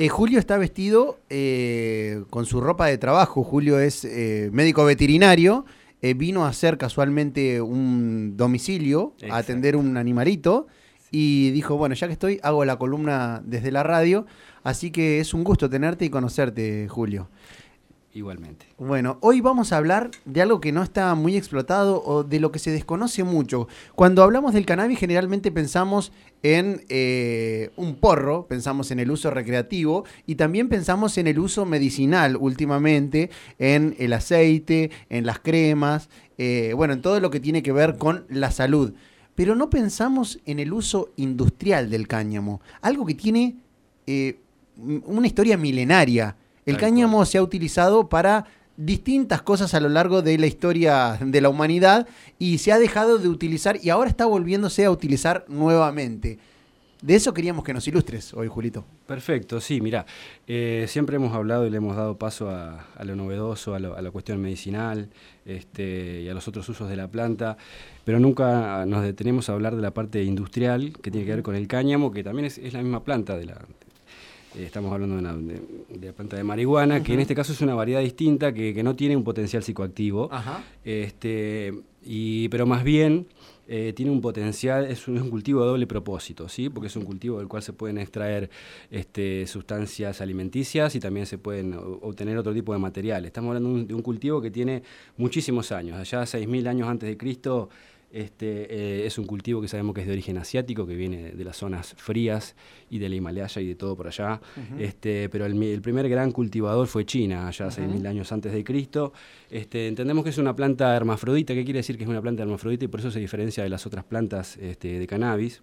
Eh, Julio está vestido eh, con su ropa de trabajo. Julio es eh, médico veterinario. eh, vino a hacer casualmente un domicilio, a atender un animalito. Y dijo, bueno, ya que estoy, hago la columna desde la radio. Así que es un gusto tenerte y conocerte, Julio. Igualmente. Bueno, hoy vamos a hablar de algo que no está muy explotado o de lo que se desconoce mucho. Cuando hablamos del cannabis generalmente pensamos en eh, un porro, pensamos en el uso recreativo y también pensamos en el uso medicinal últimamente, en el aceite, en las cremas, eh, bueno, en todo lo que tiene que ver con la salud. Pero no pensamos en el uso industrial del cáñamo, algo que tiene eh, una historia milenaria. El Tal cáñamo se ha utilizado para distintas cosas a lo largo de la historia de la humanidad y se ha dejado de utilizar y ahora está volviéndose a utilizar nuevamente. De eso queríamos que nos ilustres hoy, Julito. Perfecto, sí, mira, eh, siempre hemos hablado y le hemos dado paso a, a lo novedoso, a, lo- a la cuestión medicinal este, y a los otros usos de la planta, pero nunca nos detenemos a hablar de la parte industrial que tiene que ver con el cáñamo, que también es, es la misma planta de la... eh, Estamos hablando de, una- de- de la planta de marihuana, que en este caso es una variedad distinta que, que no tiene un potencial psicoactivo. Ajá. Este, y, pero más bien eh, tiene un potencial, es un, es un cultivo de doble propósito, ¿sí? porque es un cultivo del cual se pueden extraer este, sustancias alimenticias y también se pueden obtener otro tipo de material. Estamos hablando de un, de un cultivo que tiene muchísimos años, allá 6.000 años antes de Cristo. Este, eh, es un cultivo que sabemos que es de origen asiático, que viene de, de las zonas frías y del Himalaya y de todo por allá. este, pero el, primer gran cultivador fue China, allá 6.000 años antes de Cristo. Este, entendemos que es una planta hermafrodita. ¿Qué quiere decir que es una planta hermafrodita? Y por eso se diferencia de las otras plantas este, de cannabis.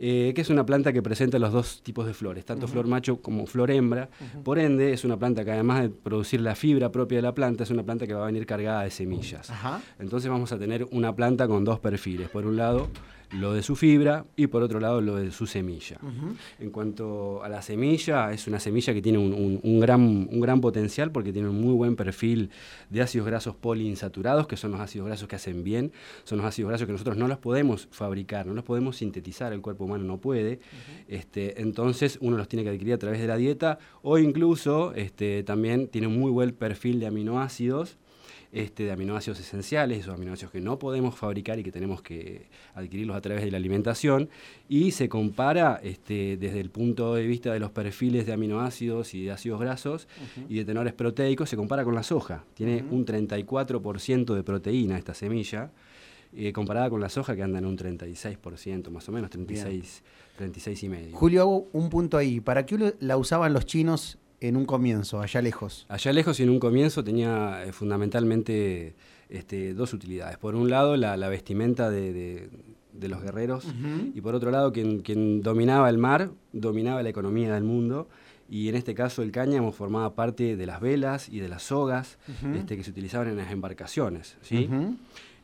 Eh, que es una planta que presenta los dos tipos de flores, tanto flor macho como flor hembra. Por ende, es una planta que además de producir la fibra propia de la planta, es una planta que va a venir cargada de semillas. Entonces vamos a tener una planta con dos perfiles. Por un lado, lo de su fibra y por otro lado, lo de su semilla. En cuanto a la semilla, es una semilla que tiene un, un- un gran, un gran potencial porque tiene un muy buen perfil de ácidos grasos poliinsaturados, que son los ácidos grasos que hacen bien, son los ácidos grasos que nosotros no los podemos fabricar, no los podemos sintetizar, el cuerpo humano no puede. este, entonces uno los tiene que adquirir a través de la dieta o incluso este, también tiene un muy buen perfil de aminoácidos este, de aminoácidos esenciales, esos aminoácidos que no podemos fabricar y que tenemos que adquirirlos a través de la alimentación, y se compara este, desde el punto de vista de los perfiles de aminoácidos y de ácidos grasos y de tenores proteicos, se compara con la soja. Tiene un 34% de proteína esta semilla, eh, comparada con la soja que anda en un 36% más o menos, 36, 36 y medio. Julio, hago un punto ahí. ¿Para qué la usaban los chinos en un comienzo, allá lejos? Allá lejos y en un comienzo tenía eh, fundamentalmente este, dos utilidades. Por un lado, la, la vestimenta de, de- de los guerreros y por otro lado, quien, quien dominaba el mar, dominaba la economía del mundo. Y en este caso el cáñamo formaba parte de las velas y de las sogas este, que se utilizaban en las embarcaciones. ¿sí?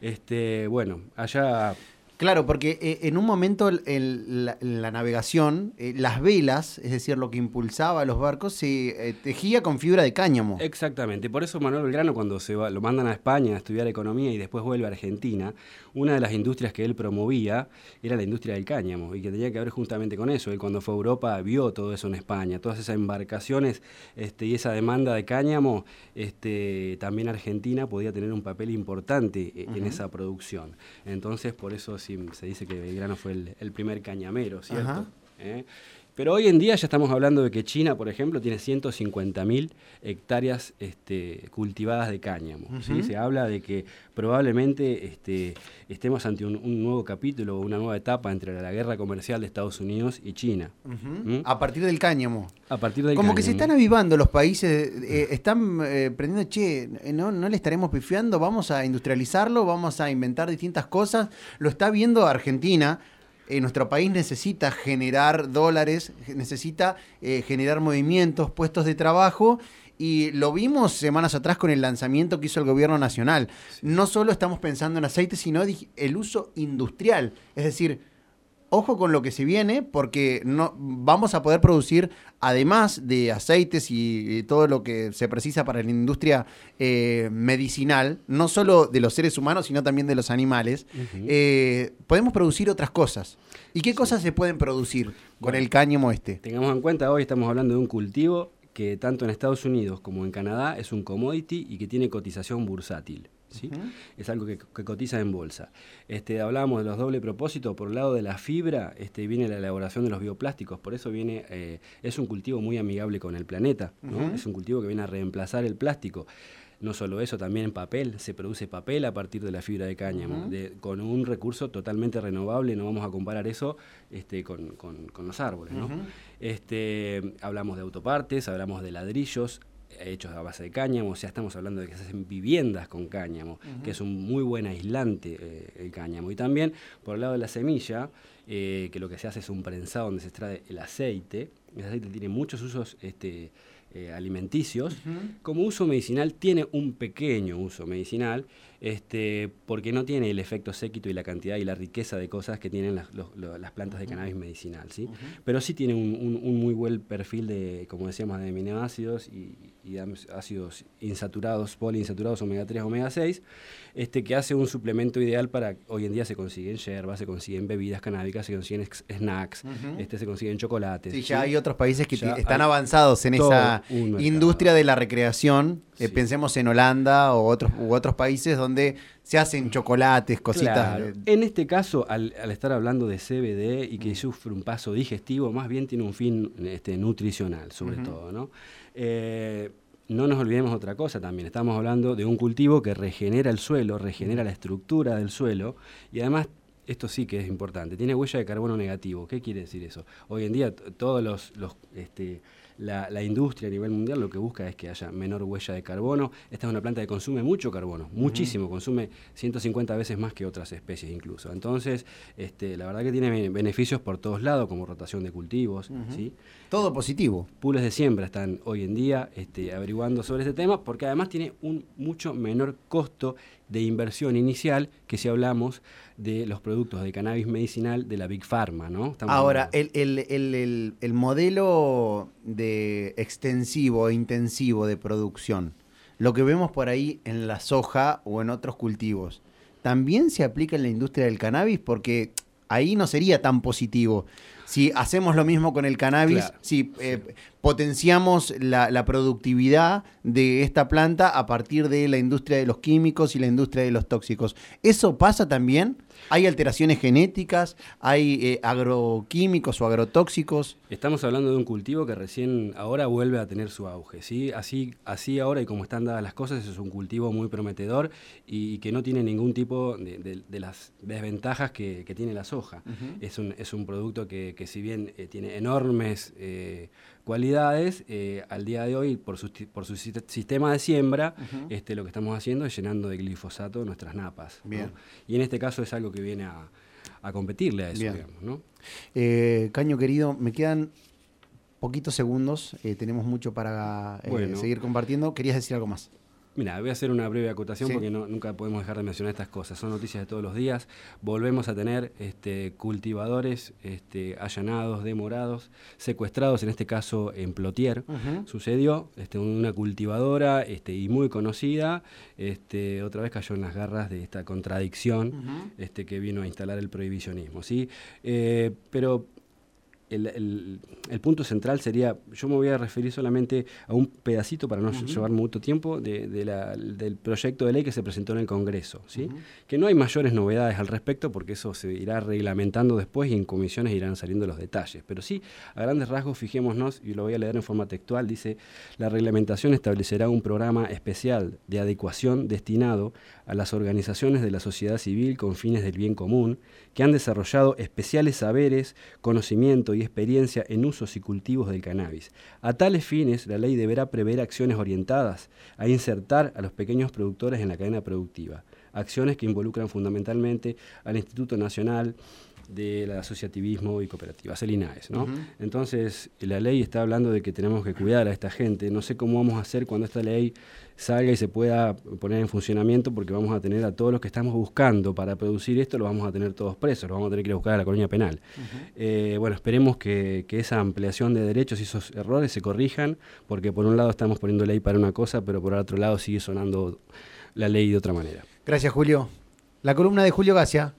Este, bueno, allá Claro, porque eh, en un momento el- el- la, la navegación, eh, las velas, es decir, lo que impulsaba a los barcos, se eh, tejía con fibra de cáñamo. Exactamente, por eso Manuel Belgrano cuando se va, lo mandan a España a estudiar economía y después vuelve a Argentina, una de las industrias que él promovía era la industria del cáñamo y que tenía que ver justamente con eso. Él cuando fue a Europa vio todo eso en España, todas esas embarcaciones este, y esa demanda de cáñamo, este, también Argentina podía tener un papel importante en esa producción. Entonces por eso sí, se dice que Belgrano fue el, el primer cañamero, ¿cierto? ¿eh? Pero hoy en día ya estamos hablando de que China, por ejemplo, tiene 150.000 hectáreas este, cultivadas de cáñamo. ¿sí? Ujú. Se habla de que probablemente este, estemos ante un, un nuevo capítulo, una nueva etapa entre la guerra comercial de Estados Unidos y China. ¿Mm? A partir del cáñamo. A partir del Como que se están avivando los países, eh, están eh, prendiendo, che, no, no le estaremos pifiando, vamos a industrializarlo, vamos a inventar distintas cosas. Lo está viendo Argentina. Eh, nuestro país necesita generar dólares, necesita eh, generar movimientos, puestos de trabajo. Y lo vimos semanas atrás con el lanzamiento que hizo el gobierno nacional. No solo estamos pensando en aceite, sino el uso industrial. Es decir, ojo con lo que se viene, porque no, vamos a poder producir, además de aceites y, todo lo que se precisa para la industria eh, medicinal, no solo de los seres humanos, sino también de los animales, eh, podemos producir otras cosas. ¿Y qué cosas se pueden producir con el cáñamo este? Tengamos en cuenta, hoy estamos hablando de un cultivo que tanto en Estados Unidos como en Canadá es un commodity y que tiene cotización bursátil. ¿Sí? Es algo que, cotiza en bolsa. Este, hablábamos de los doble propósitos, por el lado de la fibra este, viene la elaboración de los bioplásticos, por eso viene, eh, es un cultivo muy amigable con el planeta, es un cultivo que viene a reemplazar el plástico. No solo eso, también en papel, se produce papel a partir de la fibra de cáñamo, con un recurso totalmente renovable, no vamos a comparar eso este, con, los árboles. este, hablamos de autopartes, hablamos de ladrillos, hechos a base de cáñamo, o sea, estamos hablando de que se hacen viviendas con cáñamo, que es un muy buen aislante eh, el cáñamo. Y también, por el lado de la semilla, eh, que lo que se hace es un prensado donde se extrae el aceite. El aceite tiene muchos usos este, eh, alimenticios. Como uso medicinal tiene un pequeño uso medicinal, este, porque no tiene el efecto séquito y la cantidad y la riqueza de cosas que tienen las, plantas de cannabis medicinal, ¿sí? Pero sí tiene un, muy buen perfil de, como decíamos, de aminoácidos y, y ácidos insaturados, poliinsaturados, omega 3, omega 6, este, que hace un suplemento ideal para, hoy en día se consiguen yerbas, se consiguen bebidas canábicas, se consiguen snacks, este, se consiguen chocolates. Sí, ya hay otros países que están avanzados en esa industria de la recreación. Eh, pensemos en Holanda o otros, u otros países donde se hacen chocolates, cositas. En este caso, al, estar hablando de CBD y que mm. sufre un paso digestivo, más bien tiene un fin este, nutricional, sobre todo, ¿no? Eh, no nos olvidemos otra cosa también, estamos hablando de un cultivo que regenera el suelo, regenera la estructura del suelo y además esto sí que es importante, tiene huella de carbono negativo. ¿Qué quiere decir eso? Hoy en día todos los, los este, la, industria a nivel mundial lo que busca es que haya menor huella de carbono. Esta es una planta que consume mucho carbono, muchísimo, consume 150 veces más que otras especies incluso. Entonces, este, la verdad que tiene beneficios por todos lados, como rotación de cultivos. ¿sí? Todo positivo. Pules de siembra están hoy en día este, averiguando sobre este tema, porque además tiene un mucho menor costo de inversión inicial que si hablamos de los productos de cannabis medicinal de la Big Pharma, ¿no? Ahora, el, el, modelo de extensivo e intensivo de producción, lo que vemos por ahí en la soja o en otros cultivos, ¿también se aplica en la industria del cannabis? Porque ahí no sería tan positivo. Si hacemos lo mismo con el cannabis, si eh, potenciamos la, productividad de esta planta a partir de la industria de los químicos y la industria de los tóxicos. ¿Eso pasa también? ¿Hay alteraciones genéticas? ¿Hay eh, agroquímicos o agrotóxicos? Estamos hablando de un cultivo que recién ahora vuelve a tener su auge. ¿sí? Así, así ahora y como están dadas las cosas, es un cultivo muy prometedor y, que no tiene ningún tipo de, las desventajas que, tiene la soja. es, un, es un producto que, si bien eh, tiene enormes eh, cualidades, al día de hoy, por su, por su sistema de siembra, este, lo que estamos haciendo es llenando de glifosato nuestras napas. Bien. Y en este caso es algo que viene a, competirle a eso, digamos, ¿no? Eh, Caño querido, me quedan poquitos segundos, eh, tenemos mucho para eh, seguir compartiendo. ¿Querías decir algo más? Mira, voy a hacer una breve acotación porque no, nunca podemos dejar de mencionar estas cosas. Son noticias de todos los días. Volvemos a tener este, cultivadores este, allanados, demorados, secuestrados, en este caso en Plotier. Sucedió este, una cultivadora este, y muy conocida. Este, otra vez cayó en las garras de esta contradicción este, que vino a instalar el prohibicionismo. ¿sí? Eh, pero el, punto central sería, yo me voy a referir solamente a un pedacito para no llevar mucho tiempo del proyecto de ley que se presentó en el Congreso, ¿sí? que no hay mayores novedades al respecto porque eso se irá reglamentando después y en comisiones irán saliendo los detalles, pero sí, a grandes rasgos fijémonos, y lo voy a leer en forma textual, dice, la reglamentación establecerá un programa especial de adecuación destinado a las organizaciones de la sociedad civil con fines del bien común, que han desarrollado especiales saberes, conocimiento y experiencia en usos y cultivos del cannabis. A tales fines, la ley deberá prever acciones orientadas a insertar a los pequeños productores en la cadena productiva, acciones que involucran fundamentalmente al Instituto Nacional del asociativismo y cooperativas, el INAES. ¿no? Entonces, la ley está hablando de que tenemos que cuidar a esta gente. No sé cómo vamos a hacer cuando esta ley salga y se pueda poner en funcionamiento, porque vamos a tener a todos los que estamos buscando para producir esto, los vamos a tener todos presos, los vamos a tener que ir a buscar a la colonia penal. Eh, bueno, esperemos que, que esa ampliación de derechos y esos errores se corrijan, porque por un lado estamos poniendo ley para una cosa, pero por otro lado sigue sonando la ley de otra manera. Gracias, Julio. La columna de Julio Gacia.